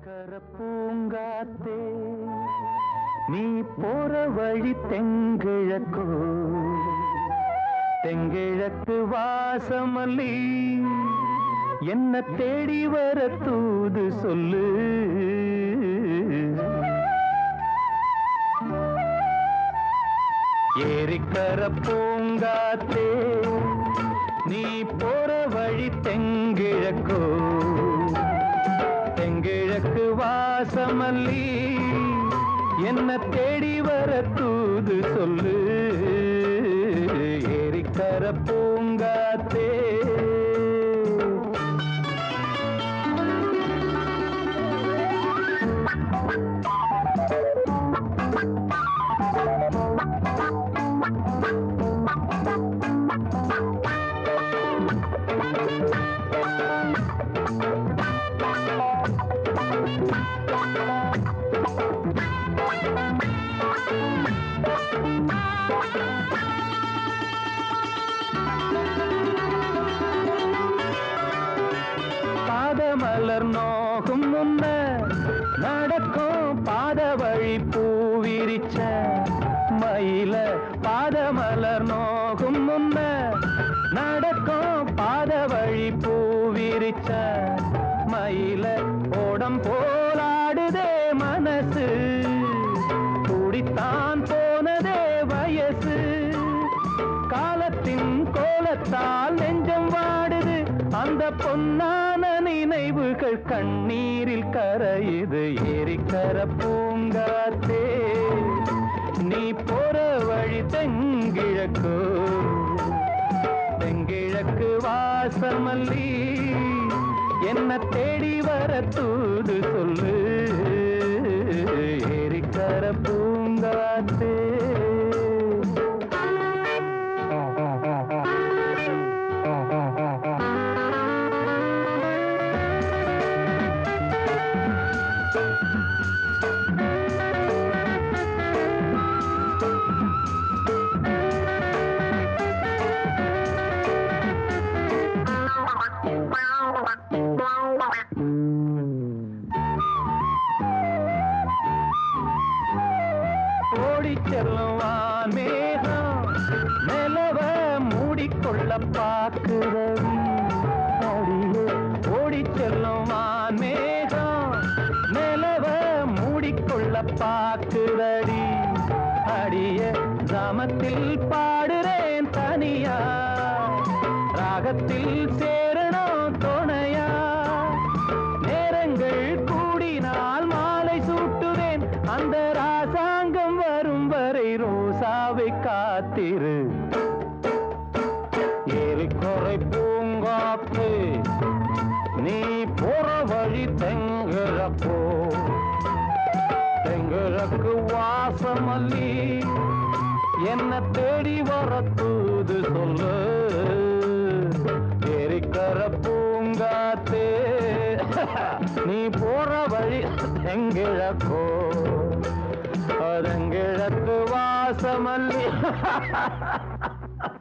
ஏரிக்கர பூங்காத்தே நீ போற வழி தெங்கிழக்கோ தெங்கிழக்கு வாசமல்லி என்ன தேடி வர தூது சொல்லு. ஏரிக்கர பூங்காத்தே நீ போற வழி தெங்கிழக்கோ வாசமல்லி என்ன தேடி வர தூது சொல்லு. ஏறிக்கரப்போ மலர் நோகும் முன்ன நடக்கும் பாத வழி பூவிரிச்ச மயில பாத மலர் நோகும் முன்ன நடக்கும் பாத வழி பூவிரிச்ச மயில ஓடம் போலாடுதே மனசு. துடித்தான் போனதே வயசு. காலத்தின் கோலத்தால் நெஞ்சம் வாடுது. அந்த பொன்னா நினைவுகள் கண்ணீரில் கரையுது. ஏரிக்கர பூங்காத்தே நீ போற வழி தெங்கிழக்கு தெங்கிழக்கு வாசமல்லி என்ன தேடி வர தூது சொல்லு. ஓடி செல்லும் மேகம். நிலவ மூடிக்கொள்ள பார்க்கிறவி அடியே ஓடி செல்லும் மேகம். நிலவ மூடிக்கொள்ள பார்க்கிறடி. அடிய சமத்தில் பாடுறேன் தனியா. ராகத்தில் சே காத்திரு. ஏரிக்கொறை பூங்காத்து நீ போற வழி தெங்கிழப்போ தெங்கிழக்கு வாசமல்லி என்ன தேடி வர தூது சொல்லு ஏரிக்கர பூங்காத்தே நீ போற வழி और रंग रतवा समल